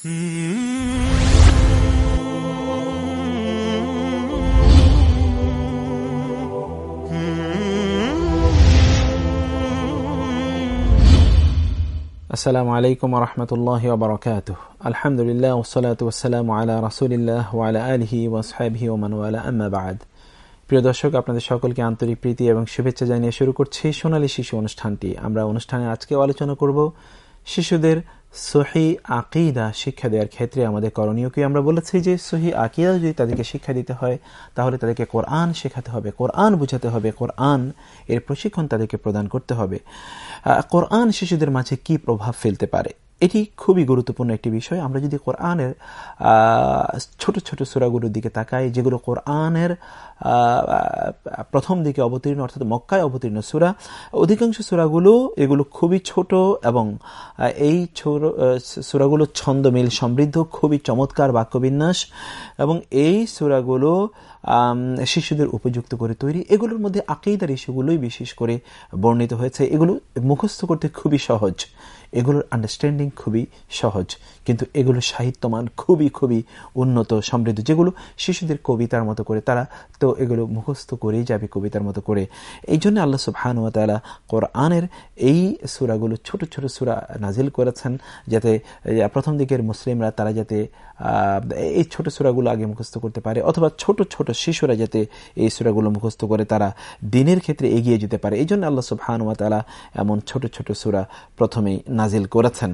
আসসালামু আলাইকুম রহমতুল্লাহ বরকাত আলহামদুলিল্লাহ ওসলাত ওসালাম আলা রাসুলিল্লাহ ওয়ালা আলহি ওয়াসহাবহি ওমানওয়ালা আম্মাবাদ প্রিয় দর্শক, আপনাদের সকলকে আন্তরিক প্রীতি এবং শুভেচ্ছা জানিয়ে শুরু করছি সোনালী শিশু অনুষ্ঠানটি। আমরা অনুষ্ঠানে আজকে আলোচনা করব শিশুদের সহি আকিদা শিক্ষা দেওয়ার ক্ষেত্রে আমাদের করণীয় কি? আমরা বলেছি যে সহি আকিদা যদি তাদেরকে শিক্ষা দিতে হয়, তাহলে তাদেরকে কোরআন শেখাতে হবে, কোরআন বুঝাতে হবে, কোরআন এর প্রশিক্ষণ তাদেরকে প্রদান করতে হবে। কোরআন শিশুদের মাঝে কি প্রভাব ফেলতে পারে? এটি খুবই গুরুত্বপূর্ণ একটি বিষয়। আমরা যদি কোরআনের ছোট ছোট সুরাগুলোর দিকে তাকাই, যেগুলো কোরআনের প্রথম দিকে অবতীর্ণ, অর্থাৎ মক্কায় অবতীর্ণ সুরা, অধিকাংশ সুরাগুলো এগুলো খুবই ছোট এবং এই সুরাগুলো ছন্দমিল সমৃদ্ধ, খুবই চমৎকার বাক্যবিন্যাস এবং এই সুরাগুলো শিশুদের উপযুক্ত করে তৈরি। এগুলোর মধ্যে আকেইদার ইস্যুগুলোই বিশেষ করে বর্ণিত হয়েছে। এগুলো মুখস্থ করতে খুবই সহজ। এগুলোর আন্ডারস্ট্যান্ডিং খুবই সহজ। কিন্তু এগুলো সাহিত্যমান খুবই খুবই উন্নত, সমৃদ্ধ। যেগুলো শিশুদের কবিতার মতো করে, তারা তো এগুলো মুখস্থ করেই যাবে কবিতার মতো করে। এই জন্য আল্লাহ সুবাহানুয়াতালা কোরআনের এই সুরাগুলো, ছোট ছোট সুরা নাজিল করেছেন যাতে প্রথম দিকের মুসলিমরা তারা যাতে এই ছোট সুরাগুলো আগে মুখস্থ করতে পারে, অথবা ছোট ছোট শিশুরা যাতে এই সুরাগুলো মুখস্থ করে, তারা দিনের ক্ষেত্রে এগিয়ে যেতে পারে। এই জন্য আল্লাহ সুবাহানুয়াতালা এমন ছোট ছোট সুরা প্রথমেই নাজিল করেছেন।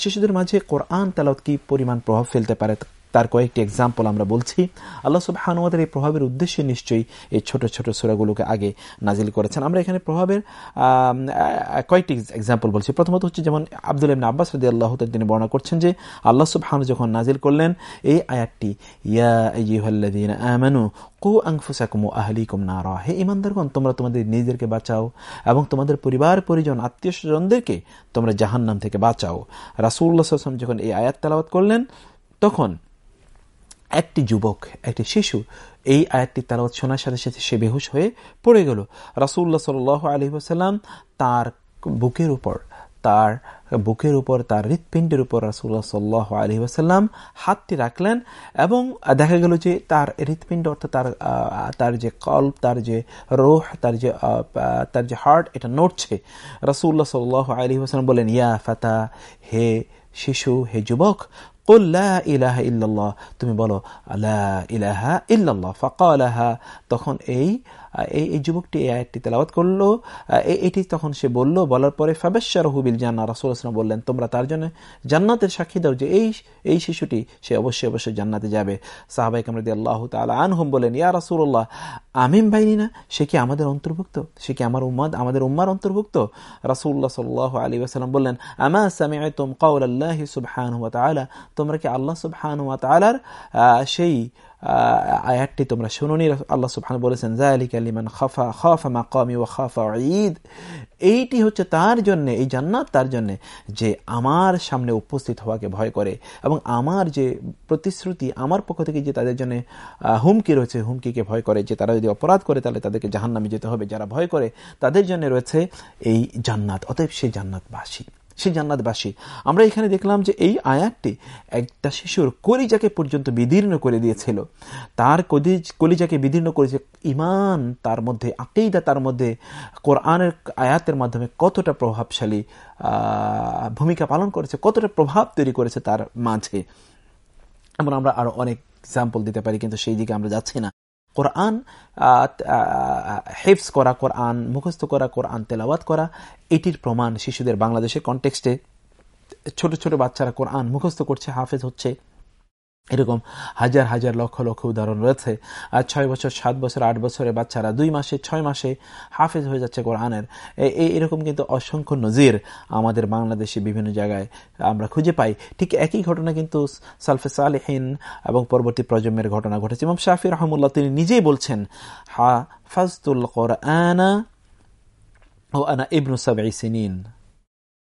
শিশুদের মাঝে কোরআন তালাত কি পরিমাণ প্রভাব ফেলতে পারে? তার কয়েকটি এক্সাম্পল আমরা বলছি। আল্লাহ সুবাহানুয়াদের এই প্রভাবের উদ্দেশ্যে নিশ্চয়ই এই ছোট ছোট সুরাগুলোকে আগে নাজিল করেছেন। আমরা এখানে প্রভাবের কয়েকটি এক্সাম্পল বলছি। প্রথমত হচ্ছে যেমন আব্দুল ইবনা আব্বাস রদি আল্লাহ তিনি বর্ণনা করছেন যে আল্লাহ সুবহানু যখন নাজিল করলেন, এই আয়াতটি, ইয়া আমানু কু আংফুসাকুম আহলিকুম নারা। হে ইমানদারগণ তোমরা তোমাদের বাঁচাও এবং তোমাদের পরিবার, পরিজন তোমরা জাহান্নাম থেকে বাঁচাও। যখন এই করলেন, তখন একটি যুবক, একটি শিশু, এই আয়াতটি তালাওয়াত শোনার সাথে সাথে সে বেহুশ হয়ে পড়ে গেল। রাসুল্লাহ সাল আলী আসাল্লাম তার বুকের উপর, তার বুকের উপর, তার হৃৎপিণ্ডের উপর রাসুল্লাহ সাল্লাহ আলী আসাল্লাম হাতটি রাখলেন এবং দেখা গেল যে তার হৃৎপিণ্ড অর্থাৎ তার তার যে কল্প, তার যে রোহ, তার যে তার যে হার্ট, এটা নড়ছে। রাসুল্লাহ সাল্লাহ আলী আসাল্লাম বলেন ইয়া ফাতা, হে শিশু, হে যুবক ইলাহা ইল্লাল্লাহ তুমি বলো আল্লাহ ইলাহা ইল্লাল্লাহ ফাকালাহা তখন এই এই এই যুবকটি এই আয়াতটি তেলাওয়াত করল। এটি তখন সে বলল, বলার পরে ফাবেশ্বর হুবিল জান্না রাসুল আসলাম বললেন, তোমরা তার জন্য জান্নাতের সাক্ষী দাও যে এই এই শিশুটি, সে অবশ্যই অবশ্যই জান্নাতে যাবে। সাহাবাই কামরাদি আল্লাহ তালা আনহুম বলেন, ইয়া রাসুল্লাহ আমিম বাইনি না? সে কি আমাদের অন্তর্ভুক্ত? সে কি আমার উম্মাদ আমাদের উম্মার অন্তর্ভুক্ত? রাসুল্লাহ সাল্লাহ আলী আসালাম বললেন, আমা সামিআ তুম কাউল আল্লাহ সুবহান তোমরা কি আল্লাহ সুবহান সেই আয়াতটি তোমরা শুনুনি, আল্লাহ সুবহান বলেছেন জায়ালিক আলিমান খাফা খাফা মাকামি ও খাফা ঈদ। এইটি হচ্ছে তার জন্য, এই জান্নাত তার জন্য যে আমার সামনে উপস্থিত হওয়াকে ভয় করে এবং আমার যে প্রতিশ্রুতি, আমার পক্ষ থেকে যে তাদের জন্য হুমকি রয়েছে, হুমকিকে ভয় করে যে তারা যদি অপরাধ করে তাহলে তাদেরকে জাহান্নামে যেতে হবে। যারা ভয় করে তাদের জন্য রয়েছে এই জান্নাত, অতএব সেই জান্নাতবাসী। সে জান্নাতবাসী। আমরা এখানে দেখলাম যে এই আয়াতটি একটা শিশুর কলিজাকে পর্যন্ত বিদীর্ণ করে দিয়েছিল। তার কলিজাকে বিদীর্ণ করেছে ইমান, তার মধ্যে আকেইদা তার মধ্যে কোরআনের আয়াতের মাধ্যমে কতটা প্রভাবশালী ভূমিকা পালন করেছে, কতটা প্রভাব তৈরি করেছে তার মাঝে। এমন আমরা আরও অনেক এক্সাম্পল দিতে পারি, কিন্তু সেই দিকে আমরা যাচ্ছি না। কোরআন হেফস করা কোরআন, মুখস্থ করা কোরআন, তেলাওয়াত করা, এটির প্রমাণ শিশুদের বাংলাদেশের কনটেক্সটে ছোট ছোট বাচ্চারা কোরআন মুখস্থ করছে, হাফেজ হচ্ছে এরকম হাজার হাজার লক্ষ লক্ষ উদাহরণ রয়েছে। আর ছয় বছর, সাত বছর, আট বছরের বাচ্চারা দুই মাসে, ছয় মাসে হাফেজ হয়ে যাচ্ছে কোরআনের। এই এরকম কিন্তু অসংখ্য নজির আমাদের বাংলাদেশে বিভিন্ন জায়গায় আমরা খুঁজে পাই। ঠিক একই ঘটনা কিন্তু সালফে সালেহীন এবং পরবর্তী প্রজন্মের ঘটনা ঘটেছে। এবং শাফি রহমুল্লাহ তিনি নিজেই বলছেন হা ফাজতুল কোরআনা ও আনা ইবনু সাবাই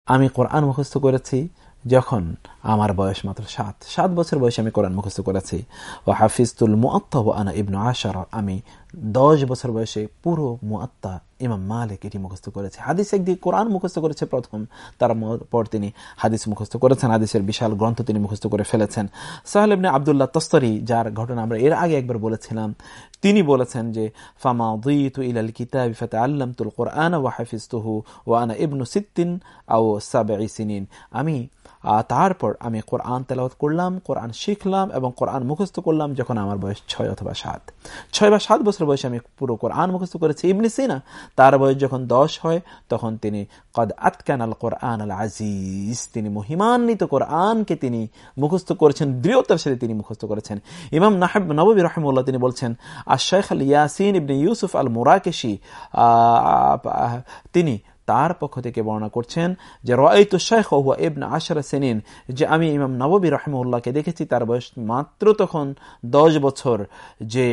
আমি কোরআন মুখস্থ করেছি যখন আমার বয়স মাত্র সাত। সাত বছর বয়সে আমি কোরআন মুখস্থ করেছি। ও হাফিজতুল মুআত্তা আনা ইবনু আশার। আমি দশ বছর বয়সে পুরো মুআত্তা ইমাম মালিক এটি মুখস্থ করেছে। হাদিস একদিকে কোরআন মুখস্থ করেছে প্রথম। তার পর তিনি হাদিস মুখস্থ করেছেন। হাদিসের বিশাল গ্রন্থ তিনি মুখস্থ করে ফেলেছেন। সাহেল ইবনে আবদুল্লাহ তস্তরি, যার ঘটনা আমরা এর আগে একবার বলেছিলাম, তিনি বলেছেন যে, ফামা দুইতু ইলাল কিতাবি ফাতা আল্লামতুল কোরআন ওয়া হাফিজতুহু ওয়া আনা ইবনু সিদ্দিন আও সাবঈ সিনিন। আমি তারপর আমি কোরআন তেলাওয়াত করলাম, কোরআন শিখলাম এবং কোরআন মুখস্থ করলাম যখন আমার বয়স ছয় অথবা সাত। ছয় বা সাত বছর বয়সে আমি পুরো কোরআন মুখস্থ করেছি। ইবনি সিনা, তার বয়স যখন দশ হয়, তখন তিনি কদ আতকান আল কোরআন আল আজিজ তিনি মহিমান্বিত কোরআনকে তিনি মুখস্থ করেছেন, দৃঢ়তার সাথে তিনি মুখস্থ করেছেন। ইমাম নাহেব নবী রহমুল্লাহ তিনি বলছেন শেখ আল ইয়াসিন ইবনে ইউসুফ আল মোরাকেশি তিনি তার পক্ষ থেকে বর্ণনা করছেন যে রয়তু শেখ হুয়া ইবন আশরা সেনিন যে আমি ইমাম নবী রহমউল্লাহকে দেখেছি, তার বয়স মাত্র তখন দশ বছর, যে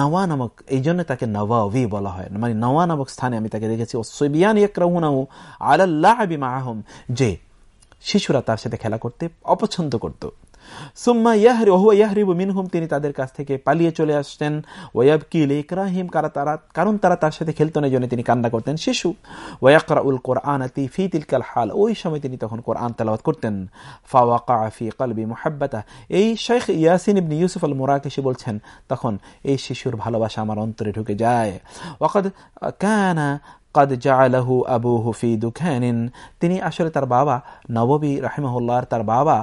নওয়া নামক, এই জন্য তাকে নওয়াবি বলা হয়। মানে নওয়া নামক স্থানে আমি তাকে দেখেছি। ও সবিয়ান ইয়করাহুনাহু আলাল্লাহ বিমাহম যে শিশুরা তার সাথে খেলা করতে অপছন্দ করত। সুম্মা ইয়াহরি, ওহুয়া ইয়াহরিবু মিনহুম, তিনি তাদের কাছ থেকে পালিয়ে চলে আসতেন। ওয়াব কি ইকরাহিম কারা তারা, কারণ তারা তার সাথে খেলতো না জন্য তিনি কান্না করতেন। শিশু ওয়াকরা উল কোরআন আতি ফি তিলকাল হাল, ওই সময় তিনি তখন কোরআন তেলাওয়াত করতেন। ফাওয়াকা ফি কলবি মোহাব্বতা, এই শেখ ইয়াসিন ইবনি ইউসুফ আল মোরাকেশি বলছেন, তখন এই শিশুর ভালোবাসা আমার অন্তরে ঢুকে যায়। ওয়াকদ কানা কদ জালাহু আবু হুফি দুখানিন তিনি আসলে তার বাবা নববী রাহিমহুল্লাহর তার বাবা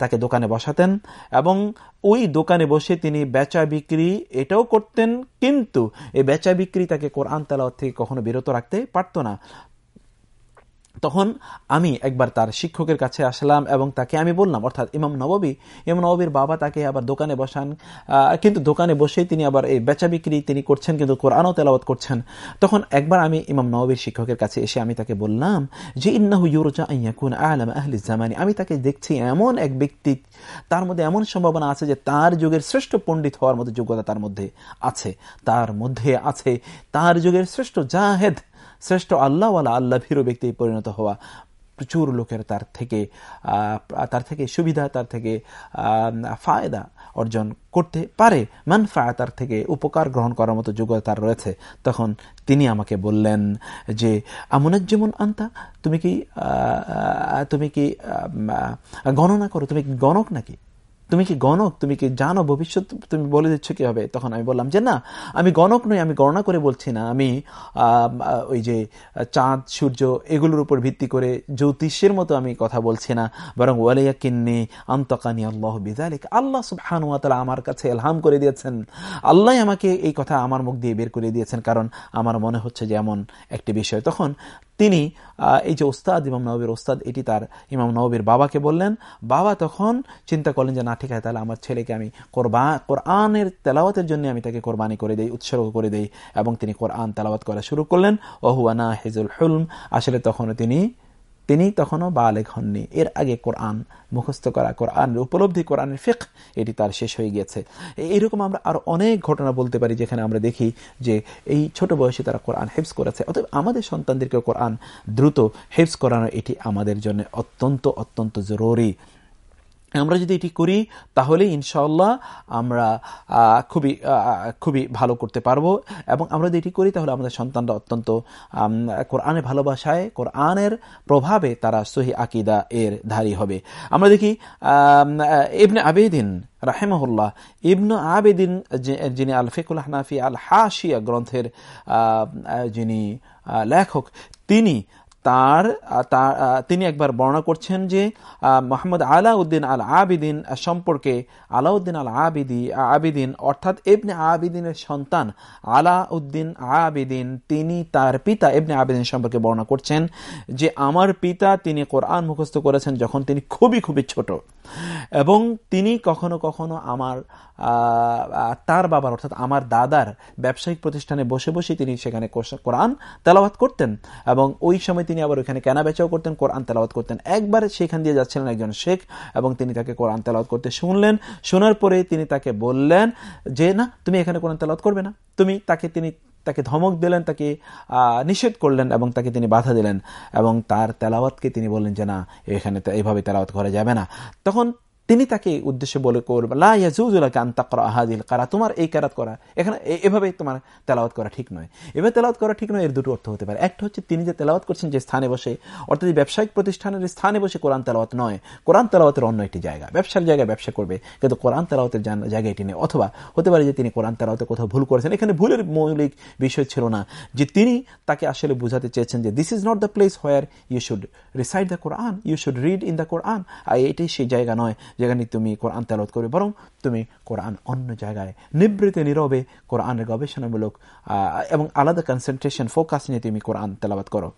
তাকে দোকানে বসাতেন এবং ওই দোকানে বসে তিনি বেচা বিক্রি এটাও করতেন, কিন্তু এই বেচা বিক্রি তাকে কোরআন তালাওয়াত থেকে কখনো বিরত রাখতে পারত না। তখন আমি একবার তার শিক্ষকের কাছে আসলাম এবং তাকে আমি বললাম, অর্থাৎ ইমাম নববী ইমাম নববীর বাবা তাকে আবার দোকানে বসান কিন্তু দোকানে বসেই তিনি আবার এই বেচা বিক্রি তিনি করছেন, কিন্তু কোরআনও তেলাওয়াত করছেন। তখন একবার আমি ইমাম নববীর শিক্ষকের কাছে এসে আমি তাকে বললাম যে, ইন্নাহু ইউরজা ইয়াকুন আলম আহলি জামানি। আমি তাকে দেখছি এমন এক ব্যক্তি, তার মধ্যে এমন সম্ভাবনা আছে যে তার যুগের শ্রেষ্ঠ পণ্ডিত হওয়ার মতো যোগ্যতা তার মধ্যে আছে, তার মধ্যে আছে, তার যুগের শ্রেষ্ঠ জাহেদ শ্রেষ্ঠ আল্লাহওয়ালা আল্লাহ ভীরু ব্যক্তি পরিণত হওয়া প্রচুর লোকের তার থেকে তার থেকে সুবিধা, তার থেকে ফায়দা অর্জন করতে পারে। মানফা, তার থেকে উপকার গ্রহণ করার মতো যোগ্যতা তার রয়েছে। তখন তিনি আমাকে বললেন যে যেমন আন্তা? তুমি কি তুমি কি গণনা করো? তুমি গণক নাকি? তুমি কি গণক? তুমি কি জানো ভবিষ্যৎ? তুমি বলে দিচ্ছ কি হবে তখন আমি বললাম যে, না, আমি গণক নই, আমি গণনা করে বলছি না। আমি ওই যে, চাঁদ, সূর্য এগুলোর উপর ভিত্তি করে জ্যোতিষের মতো আমি কথা বলছি না। বরং ওয়ালিয়া কিন্নি আন্তকানি আল্লাহ বিজালিক আল্লাহ সুবহানুয়াতালা আমার কাছে এলহাম করে দিয়েছেন। আল্লাহ আমাকে এই কথা আমার মুখ দিয়ে বের করে দিয়েছেন। কারণ আমার মনে হচ্ছে যে এমন একটি বিষয়। তখন তিনি এই যে ওস্তাদ ইমাম নবীর ওস্তাদ, এটি তার ইমাম নবীর বাবাকে বললেন, বাবা তখন চিন্তা করলেন যে, না, ঠিক আছে, তাহলে আমার ছেলেকে আমি কোরবা, কোরআনের তেলাওয়াতের জন্য আমি তাকে কোরবানি করে দেই, উৎসর্গ করে দেই। এবং তিনি কোরআন তেলাওয়াত করা শুরু করলেন। ওহুয়ানা হেজুল হুলম। আসলে তখন তিনি তিনি তখনও বালেক হননি। এর আগে কোরআন, মুখস্থ করা কোরআন, উপলব্ধি কোরআনের ফিক এটি তার শেষ হয়ে গিয়েছে। এইরকম আমরা আরও অনেক ঘটনা বলতে পারি যেখানে আমরা দেখি যে এই ছোট বয়সে তারা কোরআন হেফস করেছে। অতএব আমাদের সন্তানদেরকে কোরআন দ্রুত হেফস করানো এটি আমাদের জন্য অত্যন্ত অত্যন্ত জরুরি। আমরা যদি এটি করি তাহলে ইনশাল্লাহ আমরা খুবই খুবই ভালো করতে পারব। এবং আমরা যদি এটি করি, তাহলে আমাদের সন্তানরা অত্যন্ত কোরআনের ভালোবাসায়, কোরআনের প্রভাবে তারা সহি আকিদা এর ধারী হবে। আমরা দেখি ইবনে আবেদিন রাহেমহুল্লাহ, ইবনু আবেদিন যিনি আল ফিকুল হানাফি আল হাশিয়া গ্রন্থের যিনি লেখক, তিনি তার তিনি একবার বর্ণনা করছেন যে মোহাম্মদ আলাউদ্দিন আল আবিদিন সম্পর্কে আলাউদ্দিন আল আবিদি আবিদিন অর্থাৎ এবনে আবিদিনের সন্তান আলাউদ্দিন আবিদিন, তিনি তার পিতা এবনে আবিদিন সম্পর্কে বর্ণনা করছেন যে, আমার পিতা তিনি কোরআন মুখস্থ করেছেন যখন তিনি খুবই খুবই ছোট। এবং তিনি কখনো কখনো আমার তার বাবার অর্থাৎ আমার দাদার ব্যবসায়িক প্রতিষ্ঠানে বসে বসে তিনি সেখানে কোরআন তেলাওয়াত করতেন। এবং ওই সময় তিনি আবার ওখানে কেনা বেচাও করতেন, কোরআন তেলাওয়াত করতেন। একবার সেখান দিয়ে যাচ্ছিলেন একজন শেখ এবং তিনি তাকে কোরআন তেলাওয়াত করতে শুনলেন। শোনার পরে তিনি তাকে বললেন যে, না, তুমি এখানে কোরআন তেলাওয়াত করবে না। তুমি তাকে, তিনি তাকে ধমক দিলেন, তাকে নিষেধ করলেন এবং তাকে তিনি বাধা দিলেন এবং তার তেলাওয়াতকে তিনি বললেন যে, না, এখানে এইভাবে তেলাওয়াত করা যাবে না। তখন তিনি তাকে উদ্দেশ্যে বলে করবে কারা তোমার এই কারাত করা। এখানে এভাবে তোমার তেলাওয়াত করা ঠিক নয়। এভাবে তেলাওয়াত করা ঠিক নয়, এর দুটো অর্থ হতে পারে। একটা হচ্ছে তিনি যে তেলাওয়াত করছেন যে স্থানে বসে, অর্থাৎ ব্যবসায়িক প্রতিষ্ঠানের স্থানে বসে কোরআন তেলাওয়াত নয়। কোরআন তেলাওয়াতের অন্য একটি জায়গা। ব্যবসার জায়গায় ব্যবসা করবে, কিন্তু কোরআন তেলাওয়াতের জায়গা এটি নেই অথবা হতে পারে যে তিনি কোরআন তেলাওয়াতে কোথাও ভুল করেছেন। এখানে ভুলের মৌলিক বিষয় ছিল না যে তিনি তাকে আসলে বুঝাতে চেয়েছেন যে this is not the place where you should reside the Quran you should read in the Quran আর এটাই সেই জায়গা নয় যেখানে তুমি কোরআন তেলত করবে, বরং তুমি কোরআন অন্য জায়গায়। নিবৃতে, নীরবে কোরআনের গবেষণামূলক এবং আলাদা কনসেন্ট্রেশন ফোকাস নিয়ে তুমি কোরআন তেলাবাত করো।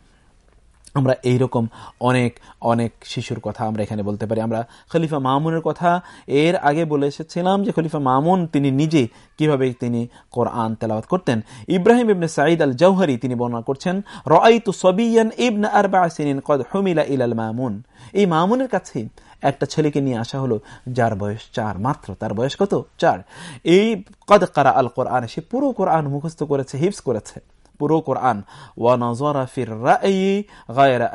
আমরা এইরকম অনেক অনেক শিশুর কথা আমরা এখানে বলতে পারি। আমরা খলিফা মামুনের কথা এর আগে বলে এসেছিলাম যে খলিফা মামুন তিনি নিজে কীভাবে তিনি কোরআন তেলাওয়াত করতেন। ইব্রাহিম ইবনে সাঈদ আল জৌহরি তিনি বর্ণনা করছেন, রআইতু সবিয়ান ইবনে আরবা সিনিন কদ হুমিলা ইলাল মামুন। এই মামুনের কাছে একটা ছেলেকে নিয়ে আসা হলো, যার বয়স চার, মাত্র তার বয়স কত? চার। এই কদ কারা আল কোরআন সে পুরো কোরআন মুখস্থ করেছে হিপস করেছে। পুরো কোরআন। ওয়ানজরা ফির রায়ি গায়রা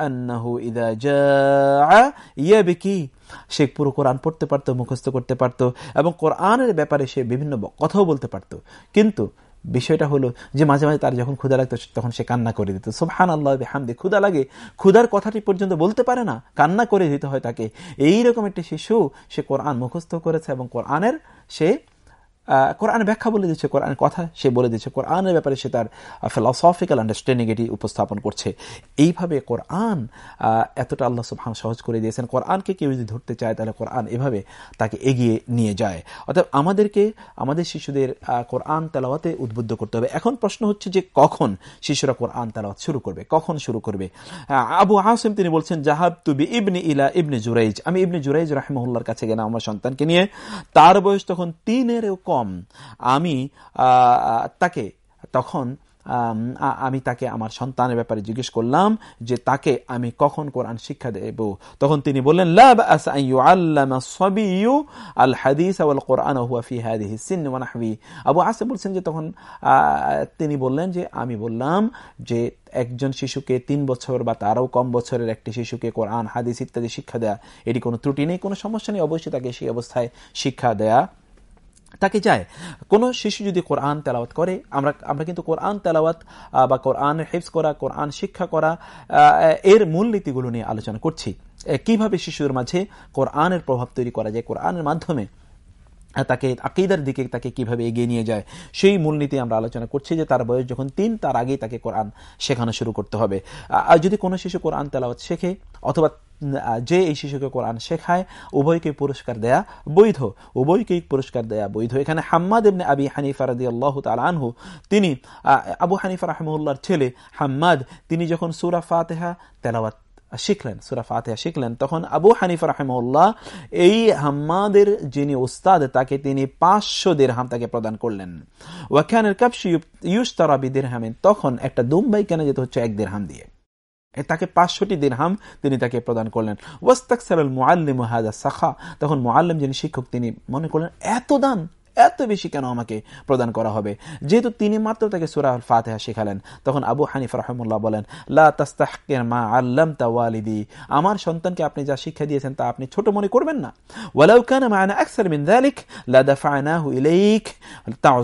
সে পুরো কোরআন পড়তে পারতো, মুখস্থ করতে পারতো এবং কোরআনের ব্যাপারে সে বিভিন্ন কথাও বলতে পারতো। কিন্তু বিষয়টা হলো যে মাঝে মাঝে তার যখন ক্ষুদা লাগতো তখন সে কান্না করে দিত। সুবহান আল্লাহ হামদে ক্ষুদা লাগে। ক্ষুদার কথাটি পর্যন্ত বলতে পারে না, কান্না করে দিতে হয় তাকে। এইরকম একটি শিশু সে কোরআন মুখস্থ করেছে এবং কোরআনের সে কোরআন ব্যাখ্যা বলে দিচ্ছে কোরআন কথা সে বলে দিচ্ছে, কোরআনের ব্যাপারে সে তার ফিলসফিক্যাল আন্ডারস্ট্যান্ডিং এটি উপস্থাপন করছে। এইভাবে কোরআন এতটা আল্লাহ সুবহান সহজ করে দিয়েছেন। কোরআনকে কেউ যদি ধরতে চায়, তাহলে কোরআন এভাবে তাকে এগিয়ে নিয়ে যায়। অর্থাৎ আমাদেরকে, আমাদের শিশুদের কোরআন তেলাওয়াতে উদ্বুদ্ধ করতে হবে। এখন প্রশ্ন হচ্ছে যে কখন শিশুরা কোরআন তেলাওয়াত শুরু করবে? কখন শুরু করবে? আবু আসিম তিনি বলছেন জাহাব তুবি ইবনি ইলা ইবনে জুরাইজ। আমি ইবনে জুরাইজ রাহমুল্লার কাছে গেলাম আমার সন্তানকে নিয়ে। তার বয়স তখন তিনেরও কম। কম, আমি তাকে, তখন, আমি তাকে আমার সন্তানের ব্যাপারে জিজ্ঞেস করলাম যে তাকে আমি কখন কোরআন শিক্ষা দেব। তখন তিনি বললেন আবু আসে বলছেন যে তখন তিনি বললেন যে, আমি বললাম যে একজন শিশুকে তিন বছর বা তারও কম বছরের একটি শিশুকে কোরআন, হাদিস ইত্যাদি শিক্ষা দেয়া, এটি কোনো ত্রুটি নেই, কোনো সমস্যা নেই, অবশ্যই তাকে সেই অবস্থায় শিক্ষা দেয়া তাকে যায়। কোন শিশু যদি কোরআন তেলাওয়াত করে, আমরা আমরা কিন্তু কোরআন তেলাওয়াত বা কোরআন হেফস করা, কোরআন শিক্ষা করা এর মূলনীতিগুলো নিয়ে আলোচনা করছি। কীভাবে শিশুর মাঝে কোরআনের প্রভাব তৈরি করা যায়? কোরআনের মাধ্যমে তাকে আকিদার দিকে তাকে কীভাবে এগিয়ে নিয়ে যায়? সেই মূলনীতি আমরা আলোচনা করছি যে তার বয়স যখন তিন, তার আগেই তাকে কোরআন শেখানো শুরু করতে হবে। আর যদি কোনো শিশু কোরআন তেলাওয়াত শেখে, অথবা যে এই শিশুকে কোরআন শেখায় উভয়কে পুরস্কার দেয়া বৈধ। উভয়কেই পুরস্কার দেয়া বৈধ। এখানে হাম্মাদ এমনি আবি হানিফা রাদি আল্লাহ আনহু, তিনি আবু হানিফা রাহমুল্লাহর ছেলে হাম্মাদ, তিনি যখন সুরা ফাতেহা তেলাওয়াত শিখলেন, সুরা ফাতেহা শিখলেন, তখন আবু হানিফা রাহেমউল্লাহ এই হাম্মাদের যিনি উস্তাদ, তাকে তিনি পাঁচশো দেড়হাম তাকে প্রদান করলেন। ওয়াখানের কাপসি ইউস তারাবি তখন একটা দুম্বাই কেনা যেতে হচ্ছে এক দেড়হাম দিয়ে। তাকে পাঁচশোটি দিনহাম তিনি তাকে প্রদান করলেন। ওয়াস্তাকসার মোয়াল্লিম হাজা সাখা। তখন মোয়াল্লিম যিনি শিক্ষক, তিনি মনে করলেন, এত দান এত বেশি কেন আমাকে প্রদান করা হবে? যেহেতু তিনি মাত্র তাকে সুরা ফাতেহা শেখালেন। তখন আবু হানিফ রহমুল্লাহ বলেন, লা মা আল্লাম তাওয়ালিদি আমার সন্তানকে আপনি যা শিক্ষা দিয়েছেন তা আপনি ছোট মনে করবেন না। ওয়ালাউ কানা মা'ানা আকসার মিন যালিক লা দাফা'নাহু ইলাইক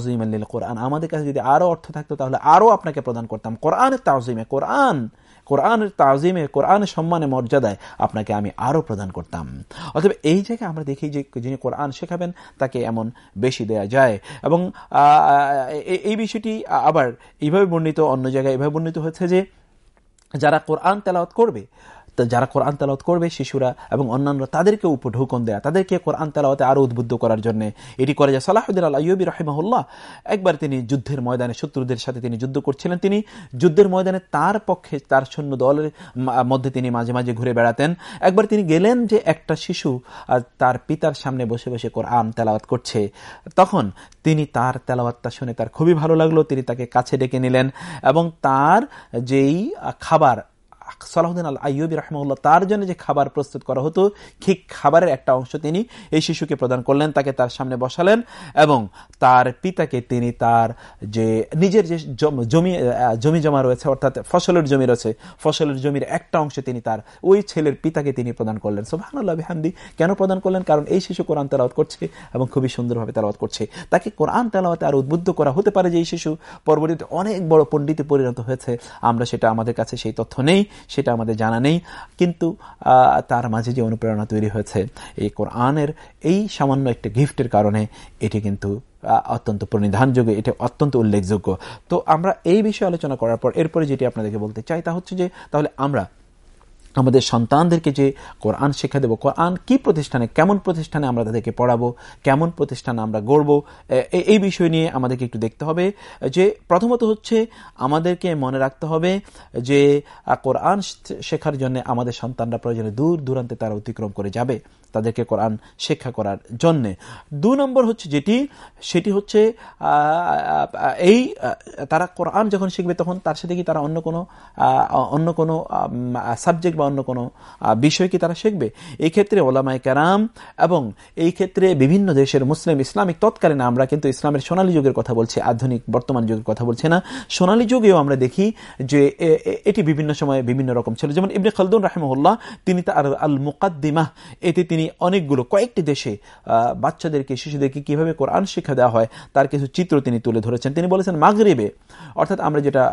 লিল কোরআন। আমাদের কাছে যদি আরও অর্থ থাকতো, তাহলে আরও আপনাকে প্রদান করতাম। কোরআনের তা'যীমে কোরআন কোরআনের তাজিমে, কোরআনের সম্মানে মর্যাদায় আপনাকে আমি আরও প্রদান করতাম। অথবা এই জায়গায় আমরা দেখি যে যিনি কোরআন শেখাবেন, তাকে এমন বেশি দেয়া যায়। এবং এই বিষয়টি আবার এইভাবে বর্ণিত, অন্য জায়গায় এভাবে বর্ণিত হচ্ছে যে, যারা কোরআন তেলাওয়াত করবে যারা কোরআন তেলাওয়াত করবে শিশুরা এবং অন্যান্য তাদেরকে উপর ঢুকন দেয়া, তাদেরকে কোরআন তালাওয়াতে আরও উদ্বুদ্ধ করার জন্য। এটি করে যায় সালাহুদ্দিন আল আইয়বী রহিমাহুল্লাহ। একবার তিনি যুদ্ধের ময়দানে শত্রুদের সাথে তিনি যুদ্ধ করছিলেন। তিনি যুদ্ধের ময়দানে তার পক্ষে, তার সৈন্য দলের মধ্যে তিনি মাঝে মাঝে ঘুরে বেড়াতেন। একবার তিনি গেলেন যে একটা শিশু তার পিতার সামনে বসে বসে কোরআন তেলাওয়াত করছে। তখন তিনি তার তেলাওয়াতটা শুনে তার খুবই ভালো লাগল। তিনি তাকে কাছে ডেকে নিলেন এবং তার যেই খাবার সালাহুদ্দিন আল আইয়ুবী রহমউল্লাহ তার জন্য যে খাবার প্রস্তুত করা হতো, ঠিক খাবারের একটা অংশ তিনি এই শিশুকে প্রদান করলেন, তাকে তার সামনে বসালেন এবং তার পিতাকে তিনি তার যে নিজের যে জমি জমি জমা রয়েছে, অর্থাৎ ফসলের জমি রয়েছে, ফসলের জমির একটা অংশ তিনি তার ওই ছেলের পিতাকে তিনি প্রদান করলেন। সোহানুল্লাহ হামদি কেন প্রদান করলেন? কারণ এই শিশু কোরআন তেলাওয়াত করছে এবং খুবই সুন্দরভাবে তেলাওয়াত করছে। তাকে কোরআন তেলাওয়াতে আর উদ্বুদ্ধ করা হতে পারে যে এই শিশু পরবর্তীতে অনেক বড় পণ্ডিতে পরিণত হয়েছে। আমরা সেটা আমাদের কাছে সেই তথ্য নেই। সেটা আমাদের জানা নেই। কিন্তু তার মাঝে যে অনুপ্রেরণা তৈরি হয়েছে এই কোরআনের এই সামান্য একটা গিফটের কারণে এটি কিন্তু অত্যন্ত প্রণিধানযোগ্য, এটা অত্যন্ত উল্লেখযোগ্য। তো আমরা এই বিষয়ে আলোচনা করার পর, এরপরে যেটি আপনাদেরকে বলতে চাই তা হচ্ছে যে, তাহলে আমরা আমাদের সন্তানদেরকে যে কোরআন শিক্ষা দেবো, কোরআন কি প্রতিষ্ঠানে, কেমন প্রতিষ্ঠানে আমরা তাদেরকে পড়াবো, কেমন প্রতিষ্ঠানে আমরা গড়ব এই বিষয় নিয়ে আমাদেরকে একটু দেখতে হবে, যে প্রথমত হচ্ছে আমাদেরকে মনে রাখতে হবে যে কোরআন শেখার জন্য আমাদের সন্তানরা প্রয়োজনে দূর দূরান্তে তারা অতিক্রম করে যাবে। তাদেরকে কোরআন শিক্ষা করার জন্যে। দু নম্বর হচ্ছে যেটি, সেটি হচ্ছে এই তারা কোরআন যখন শিখবে তখন তার সাথে কি তারা অন্য কোনো অন্য কোনো সাবজেক্ট বা অন্য কোনো বিষয় কি তারা শিখবে? এই ক্ষেত্রে ওলামাই কারাম এবং এই ক্ষেত্রে বিভিন্ন দেশের মুসলিম ইসলামিক তৎকালীন আমরা কিন্তু ইসলামের সোনালী যুগের কথা বলছি, আধুনিক বর্তমান যুগের কথা বলছি না। সোনালী যুগেও আমরা দেখি যে এটি বিভিন্ন সময়ে বিভিন্ন রকম ছিল। যেমন ইবনে খালদুন রাহমুল্লাহ তিনি তার আল মুকাদ্দিমাহ এতে তিনি অনেকগুলো, কয়েকটি দেশে বাচ্চাদেরকে, শিশুদেরকে কীভাবে কোরআন শিক্ষা দেওয়া হয়, তার কিছু চিত্র তিনি তুলে ধরেছেন। তিনি বলেছেন, মাগরেবে, অর্থাৎ আমরা যেটা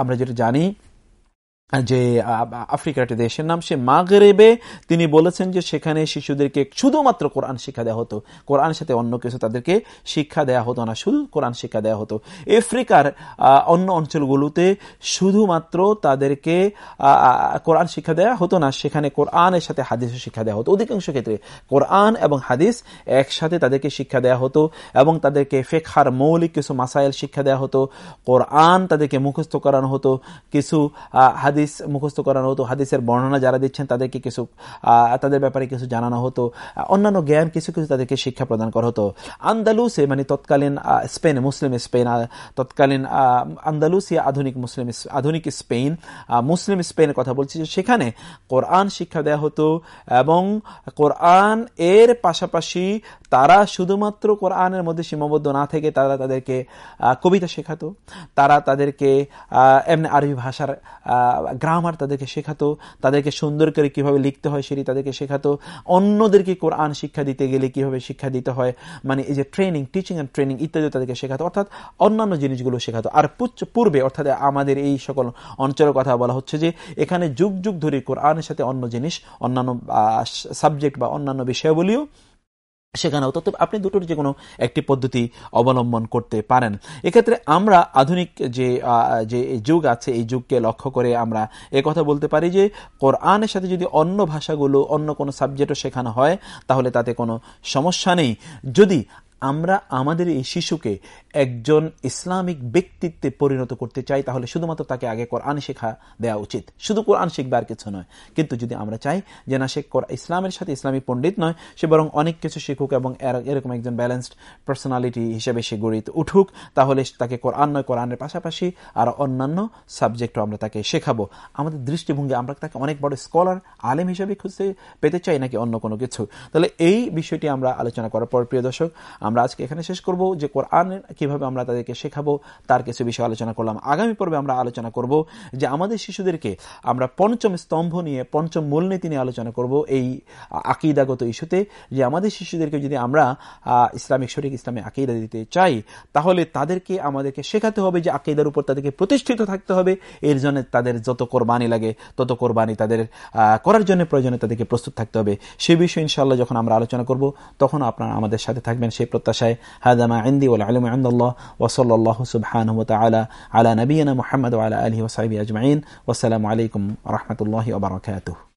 আমরা যেটা জানি যে আফ্রিকার একটি দেশের নাম সে মাগরেবে। তিনি বলেছেন যে, সেখানে শিশুদেরকে শুধুমাত্র কোরআন শিক্ষা দেওয়া হতো। কোরআনের সাথে অন্য কিছু তাদেরকে শিক্ষা দেওয়া হতো না, শুধু কোরআন শিক্ষা দেওয়া হতো। আফ্রিকার অন্য অঞ্চলগুলোতে শুধুমাত্র তাদেরকে কোরআন শিক্ষা দেওয়া হতো না, সেখানে কোরআনের সাথে হাদিসও শিক্ষা দেওয়া হতো। অধিকাংশ ক্ষেত্রে কোরআন এবং হাদিস একসাথে তাদেরকে শিক্ষা দেওয়া হতো এবং তাদেরকে ফেখার মৌলিক কিছু মাসাইল শিক্ষা দেওয়া হতো। কোরআন তাদেরকে মুখস্থ করানো হতো। কিছু হাদিস মুখস্থ করানো হতো, হাদিসের বর্ণনা যারা দিচ্ছেন তাদেরকে কিছু তাদের ব্যাপারে কিছু জানানো হতো অন্যান্য জ্ঞান কিছু কিছু তাদেরকে শিক্ষা প্রদান করা হতো। আন্দালুসে মানে তৎকালীন স্পেন, মুসলিম স্পেন তৎকালীন আন্দালুসিয়া আধুনিক মুসলিম, আধুনিক স্পেন মুসলিম স্পেনের কথা বলছি সেখানে কোরআন শিক্ষা দেওয়া হতো এবং কোরআন এর পাশাপাশি তারা শুধুমাত্র কোরআনের মধ্যে সীমাবদ্ধ না থেকে তারা তাদেরকে কবিতা শেখাতো, তারা তাদেরকে এমনি আরবি ভাষার গ্রামার তাদেরকে শেখাতো, তাদেরকে সুন্দর করে কীভাবে লিখতে হয় সেটি তাদেরকে শেখাতো, অন্যদেরকে কোরআন শিক্ষা দিতে গেলে কীভাবে শিক্ষা দিতে হয় মানে এই যে ট্রেনিং টিচিং অ্যান্ড ট্রেনিং ইত্যাদি তাদেরকে শেখাতো, অর্থাৎ অন্যান্য জিনিসগুলো শেখাতো। আর পূর্বে, অর্থাৎ আমাদের এই সকল অঞ্চলের কথা বলা হচ্ছে যে, এখানে যুগ যুগ ধরে কোরআনের সাথে অন্য জিনিস, অন্যান্য সাবজেক্ট বা অন্যান্য বিষয়গুলিও শেখানো তত আপনি দুটোর যে কোনো একটি পদ্ধতি অবলম্বন করতে পারেন। এক্ষেত্রে আমরা আধুনিক যে যে যুগ আছে, এই যুগকে লক্ষ্য করে আমরা কথা বলতে পারি যে, কোরআনের সাথে যদি অন্য ভাষাগুলো, অন্য কোনো সাবজেক্টও শেখানো হয়, তাহলে তাতে কোনো সমস্যা নেই। যদি আমরা আমাদের এই শিশুকে একজন ইসলামিক ব্যক্তিত্বে পরিণত করতে চাই, তাহলে শুধুমাত্র তাকে আগে কোরআন শেখা দেওয়া উচিত। শুধু কোরআন শিখবে আর কিছু নয়। কিন্তু যদি আমরা চাই যে না, সে ইসলামের সাথে ইসলামী পণ্ডিত নয়, সে বরং অনেক কিছু শিখুক এবং এরকম একজন ব্যালেন্সড পার্সোনালিটি হিসেবে সে গড়িত উঠুক, তাহলে তাকে কোরআন নয়, কোরআনের পাশাপাশি আর অন্যান্য সাবজেক্টও আমরা তাকে শেখাবো। আমাদের দৃষ্টিভঙ্গি, আমরা তাকে অনেক বড় স্কলার আলেম হিসেবে খুঁজতে পেতে চাই নাকি অন্য কোনো কিছু? তাহলে এই বিষয়টি আমরা আলোচনা করার পর, প্রিয় দর্শক আমরা আজকে এখানে শেষ করব যে কোরআন কীভাবে আমরা তাদেরকে শেখাবো, তার কিছু বিষয় আলোচনা করলাম। আগামী পর্বে আমরা আলোচনা করব যে আমাদের শিশুদেরকে আমরা পঞ্চম স্তম্ভ নিয়ে, পঞ্চম মূলনীতি নিয়ে আলোচনা করব এই আকিদাগত ইস্যুতে যে আমাদের শিশুদেরকে যদি আমরা ইসলামিক শরীর ইসলামে আকিদা দিতে চাই, তাহলে তাদেরকে আমাদেরকে শেখাতে হবে যে আকিদার উপর তাদেরকে প্রতিষ্ঠিত থাকতে হবে। এর জন্য তাদের যত কোরবানি লাগে, তত কোরবানি তাদের করার জন্য প্রয়োজনে তাদেরকে প্রস্তুত থাকতে হবে। সে বিষয়ে ইনশাল্লাহ যখন আমরা আলোচনা করব, তখন আপনারা আমাদের সাথে থাকবেন। সেই প্রত্যাশায় হাদা মা ইন্দি ওয়াল আলিম ইনদাল্লাহ ওয়া সাল্লাল্লাহু সুবহানাহু ওয়া তাআলা আলা নবিনা মুহাম্মাদ ওয়া আলা আলিহি ওয়া সাহবিহি আজমাইন ওয়া ওসালামু আলাইকুম ওয়া রাহমাতুল্লাহি ওয়া বারাকাতুহু